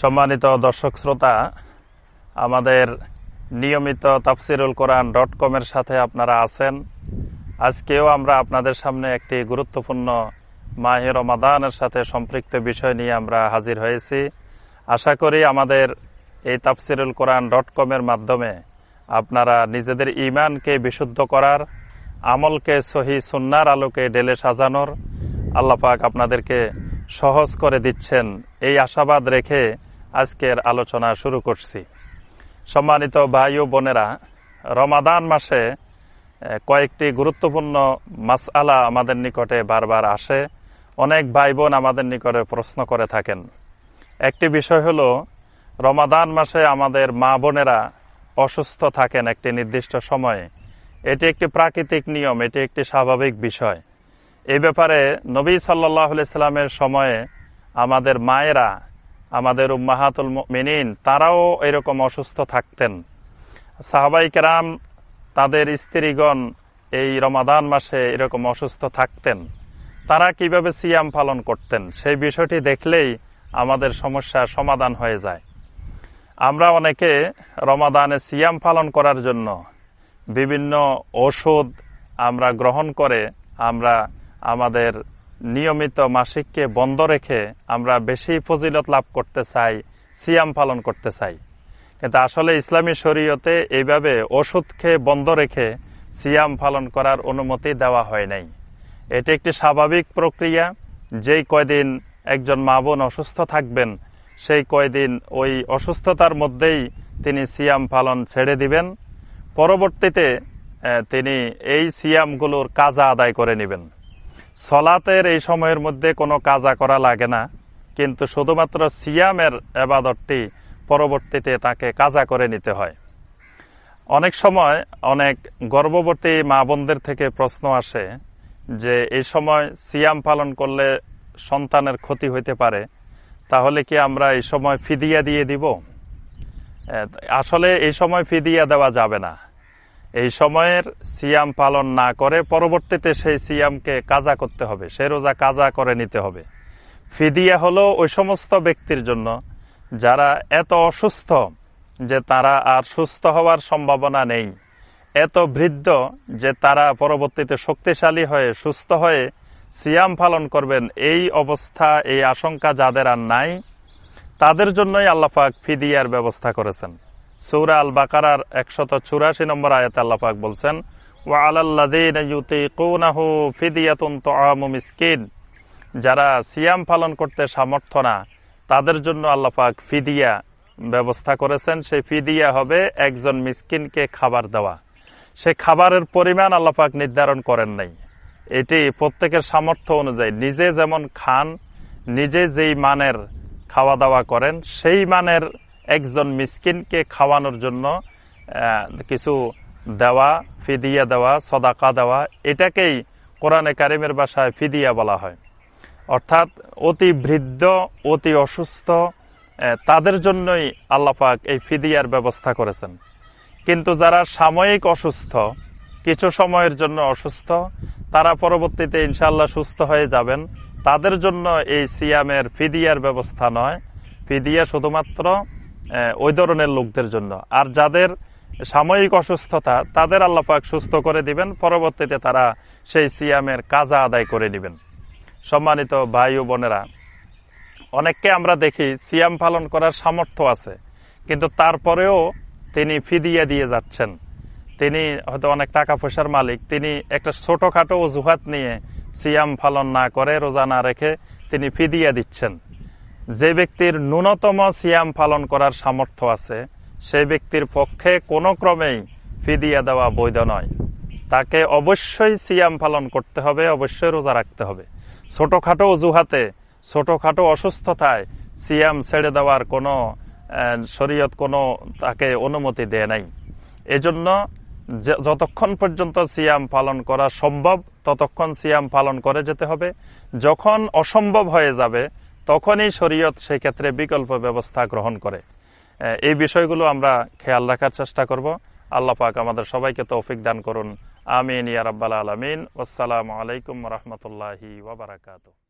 সম্মানিত দর্শক শ্রোতা, আমাদের নিয়মিত তাফসিরুল কোরআন ডট কমের সাথে আপনারা আছেন। আজকেও আমরা আপনাদের সামনে একটি গুরুত্বপূর্ণ মাহে রমাদানের সাথে সম্পৃক্ত বিষয় নিয়ে আমরা হাজির হয়েছি। আশা করি আমাদের এই তাফসিরুল কোরআন ডট কমের মাধ্যমে আপনারা নিজেদের ইমানকে বিশুদ্ধ করার, আমলকে সহি সুন্নার আলোকে ডেলে সাজানোর আল্লাপাক আপনাদেরকে সহজ করে দিচ্ছেন। এই আশাবাদ রেখে আজকের আলোচনা শুরু করছি। সম্মানিত ভাই ও বোনেরা, রমাদান মাসে কয়েকটি গুরুত্বপূর্ণ মাসআলা আমাদের নিকটে বারবার আসে। অনেক ভাই বোন আমাদের নিকটে প্রশ্ন করে থাকেন। একটি বিষয় হল, রমাদান মাসে আমাদের মা বোনেরা অসুস্থ থাকেন একটি নির্দিষ্ট সময়ে। এটি একটি প্রাকৃতিক নিয়ম, এটি একটি স্বাভাবিক বিষয়। এই ব্যাপারে নবী সাল্লাহ সাল্লামের সময়ে আমাদের মায়েরা আমাদের উম্মাহাতুল মিনিন তারাও এরকম অসুস্থ থাকতেন। সাহাবাই কেরাম, তাদের স্ত্রীগণ এই রমাদান মাসে এরকম অসুস্থ থাকতেন। তারা কীভাবে সিয়াম পালন করতেন, সেই বিষয়টি দেখলেই আমাদের সমস্যার সমাধান হয়ে যায়। আমরা অনেকে রমাদানে সিয়াম পালন করার জন্য বিভিন্ন ওষুধ আমরা গ্রহণ করে আমরা আমাদের নিয়মিত মাসিককে বন্ধ রেখে আমরা বেশি ফজিলত লাভ করতে চাই, সিয়াম পালন করতে চাই। কিন্তু আসলে ইসলামী শরীয়তে এইভাবে ওষুধ খেয়ে বন্ধ রেখে সিয়াম পালন করার অনুমতি দেওয়া হয় নাই। এটি একটি স্বাভাবিক প্রক্রিয়া। যেই কয়দিন একজন মা বোন অসুস্থ থাকবেন, সেই কয়দিন ওই অসুস্থতার মধ্যেই তিনি সিয়াম পালন ছেড়ে দিবেন। পরবর্তীতে তিনি এই সিয়ামগুলোর কাজা আদায় করে নেবেন। সলাতের এই সময়ের মধ্যে কোনো কাজা করা লাগে না, কিন্তু শুধুমাত্র সিয়ামের এবাদতটি পরবর্তীতে তাকে কাজা করে নিতে হয়। অনেক সময় অনেক গর্ভবতী মা বোনদের থেকে প্রশ্ন আসে যে, এই সময় সিয়াম পালন করলে সন্তানের ক্ষতি হইতে পারে, তাহলে কি আমরা এই সময় ফিদিয়া দিয়ে দিব? আসলে এই সময় ফিদিয়া দেওয়া যাবে না। এই সময়ের সিয়াম পালন না করে পরবর্তীতে সেই সিয়ামকে কাজা করতে হবে, সে রোজা কাজা করে নিতে হবে। ফিদিয়া হলো ওই সমস্ত ব্যক্তির জন্য যারা এত অসুস্থ যে তারা আর সুস্থ হওয়ার সম্ভাবনা নেই, এত বৃদ্ধ যে তারা পরবর্তীতে শক্তিশালী হয়ে, সুস্থ হয়ে সিয়াম পালন করবেন, এই অবস্থা, এই আশঙ্কা যাদের আর নাই, তাদের জন্যই আল্লাপাক ফিদিয়ার ব্যবস্থা করেছেন। সৌরা আল বাকারার একশত চুরাশি নম্বর আয়াত আল্লাপাক বলছেন, ওয়া যারা সিয়াম পালন করতে সামর্থ্য না, তাদের জন্য আল্লাপাক ফিদিয়া ব্যবস্থা করেছেন। সেই ফিদিয়া হবে একজন মিসকিনকে খাবার দেওয়া। সে খাবারের পরিমাণ আল্লাপাক নির্ধারণ করেন নাই। এটি প্রত্যেকের সামর্থ্য অনুযায়ী নিজে যেমন খান, নিজে যেই মানের খাওয়া দাওয়া করেন, সেই মানের একজন মিসকিনকে খাওয়ানোর জন্য কিছু দেওয়া, ফিদিয়া দেওয়া, সদাকা দেওয়া, এটাকেই কোরআনে কারিমের বাসায় ফিদিয়া বলা হয়। অর্থাৎ অতি বৃদ্ধ, অতি অসুস্থ তাদের জন্যই আল্লাপাক এই ফিদিয়ার ব্যবস্থা করেছেন। কিন্তু যারা সাময়িক অসুস্থ, কিছু সময়ের জন্য অসুস্থ, তারা পরবর্তীতে ইনশাল্লাহ সুস্থ হয়ে যাবেন। তাদের জন্য এই সিয়ামের ফিদিয়ার ব্যবস্থা নয়। ফিদিয়া শুধুমাত্র ওই ধরনের লোকদের জন্য। আর যাদের সাময়িক অসুস্থতা, তাদের আল্লাপাক সুস্থ করে দিবেন, পরবর্তীতে তারা সেই সিয়ামের কাজা আদায় করে নেবেন। সম্মানিত ভাই ও বোনেরা, অনেককে আমরা দেখি সিয়াম পালন করার সামর্থ্য আছে, কিন্তু তারপরেও তিনি ফিদিয়া দিয়ে যাচ্ছেন। তিনি হয়তো অনেক টাকা পয়সার মালিক, তিনি একটা ছোটোখাটো অজুহাত নিয়ে সিয়াম পালন না করে রোজা না রেখে তিনি ফিদিয়া দিচ্ছেন। যে ব্যক্তির ন্যূনতম সিয়াম পালন করার সামর্থ্য আছে, সেই ব্যক্তির পক্ষে কোনো ক্রমেই ফিদিয়া দেওয়া বৈধ নয়। তাকে অবশ্যই সিয়াম পালন করতে হবে, অবশ্যই রোজা রাখতে হবে। ছোটোখাটো অজুহাতে, ছোটোখাটো অসুস্থতায় সিয়াম ছেড়ে দেওয়ার কোনো শরীয়ত কোনো তাকে অনুমতি দেয় নাই। এজন্য যতক্ষণ পর্যন্ত সিয়াম পালন করা সম্ভব, ততক্ষণ সিয়াম পালন করে যেতে হবে। যখন অসম্ভব হয়ে যাবে তখনই শরীয়ত সেক্ষেত্রে বিকল্প ব্যবস্থা গ্রহণ করে। এই বিষয়গুলো আমরা খেয়াল রাখার চেষ্টা করব। আল্লাহ পাক আমাদের সবাইকে তৌফিক দান করুন। আমিন ইয়ারাব্বাল আলমিন। আসসালামু আলাইকুম রহমতুল্লাহি ওয়াবারাকাতুহ